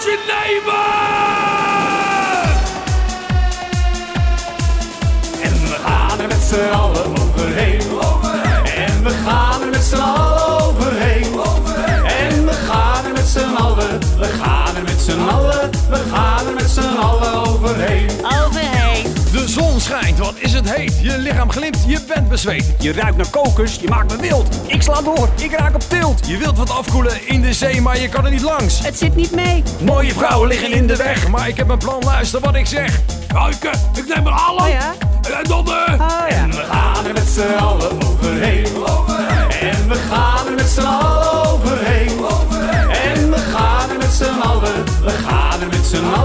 nemen! En we gaan er met z'n allen overheen. En we gaan er met z'n allen overheen. En we gaan er met z'n allen, we gaan er met z'n allen, we gaan De zon schijnt, wat is het heet. Je lichaam glimt, je bent bezweet. Je ruikt naar kokos, je maakt me wild. Ik sla door, ik raak op tilt. Je wilt wat afkoelen in de zee, maar je kan er niet langs. Het zit niet mee. Mooie vrouwen liggen in de weg, maar ik heb een plan, luister wat ik zeg. Ruiken, ik neem er alle. Oh ja? En dan eh, Oh ja. En we gaan er met z'n allen overheen. En we gaan er met z'n allen overheen. En we gaan er met z'n allen, we gaan er met z'n allen,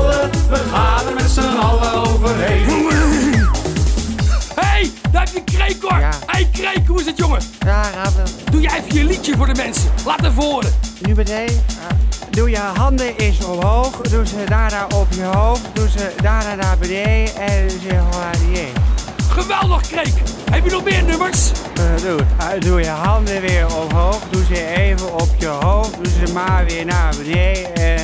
daar heb je Kreek hoor. Ja. hey, Kreek, hoe is het jongen? Ja, Raven. Doe jij even je liedje voor de mensen. Laat even horen. Nu meteen. eh, Doe je handen eens omhoog. Doe ze daarna op je hoofd. Doe ze daarna naar beneden. En ze hooradië. Geweldig, Kreek. Heb je nog meer nummers? Doe, eh, doe je handen weer omhoog. Doe ze even op je hoofd. Doe ze maar weer naar beneden. En